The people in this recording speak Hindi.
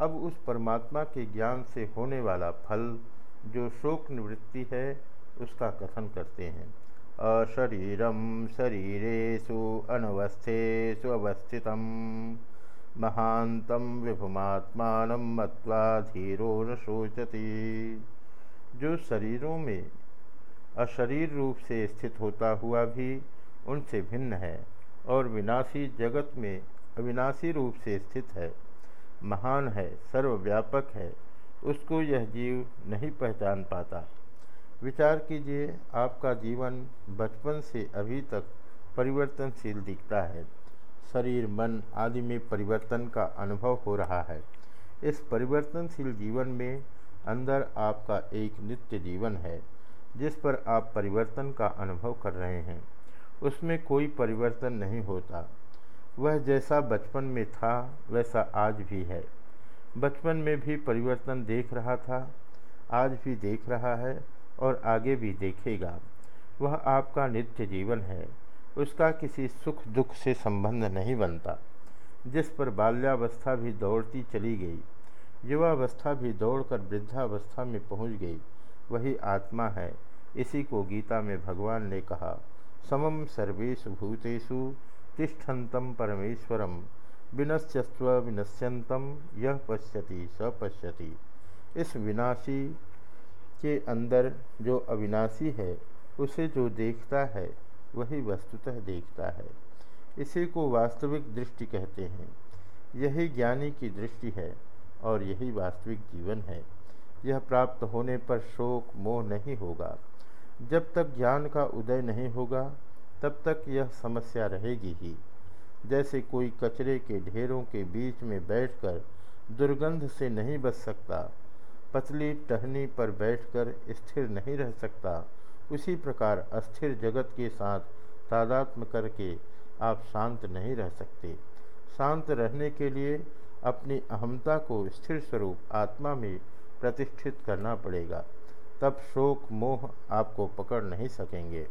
अब उस परमात्मा के ज्ञान से होने वाला फल, जो शोक निवृत्ति है, उसका कथन करते हैं। अशरीरम शरीरेशु अनवस्थेषु अवस्थित महांतम विभुमात्मान मत्वा धीरो न सोचती जो शरीरों में अशरीर रूप से स्थित होता हुआ भी उनसे भिन्न है और विनाशी जगत में अविनाशी रूप से स्थित है। महान है, सर्वव्यापक है, उसको यह जीव नहीं पहचान पाता। विचार कीजिए, आपका जीवन बचपन से अभी तक परिवर्तनशील दिखता है। शरीर, मन आदि में परिवर्तन का अनुभव हो रहा है। इस परिवर्तनशील जीवन में अंदर आपका एक नित्य जीवन है, जिस पर आप परिवर्तन का अनुभव कर रहे हैं। उसमें कोई परिवर्तन नहीं होता। वह जैसा बचपन में था, वैसा आज भी है। बचपन में भी परिवर्तन देख रहा था, आज भी देख रहा है और आगे भी देखेगा। वह आपका नित्य जीवन है, उसका किसी सुख दुख से संबंध नहीं बनता। जिस पर बाल्यावस्था भी दौड़ती चली गई, युवावस्था भी दौड़कर वृद्धावस्था में पहुँच गई, वही आत्मा है। इसी को गीता में भगवान ने कहा समम सर्वेशु भूतेषु तिष्ठन्तं परमेश्वरम विनश्यस्व विनश्यंतम यह पश्यति स पश्यति। इस विनाशी के अंदर जो अविनाशी है, उसे जो देखता है, वही वस्तुतः देखता है। इसी को वास्तविक दृष्टि कहते हैं। यही ज्ञानी की दृष्टि है और यही वास्तविक जीवन है। यह प्राप्त होने पर शोक मोह नहीं होगा। जब तक ज्ञान का उदय नहीं होगा तब तक यह समस्या रहेगी ही। जैसे कोई कचरे के ढेरों के बीच में बैठकर दुर्गंध से नहीं बच सकता, पतली टहनी पर बैठकर स्थिर नहीं रह सकता, उसी प्रकार अस्थिर जगत के साथ तादात्म करके आप शांत नहीं रह सकते। शांत रहने के लिए अपनी अहमता को स्थिर स्वरूप आत्मा में प्रतिष्ठित करना पड़ेगा, तब शोक मोह आपको पकड़ नहीं सकेंगे।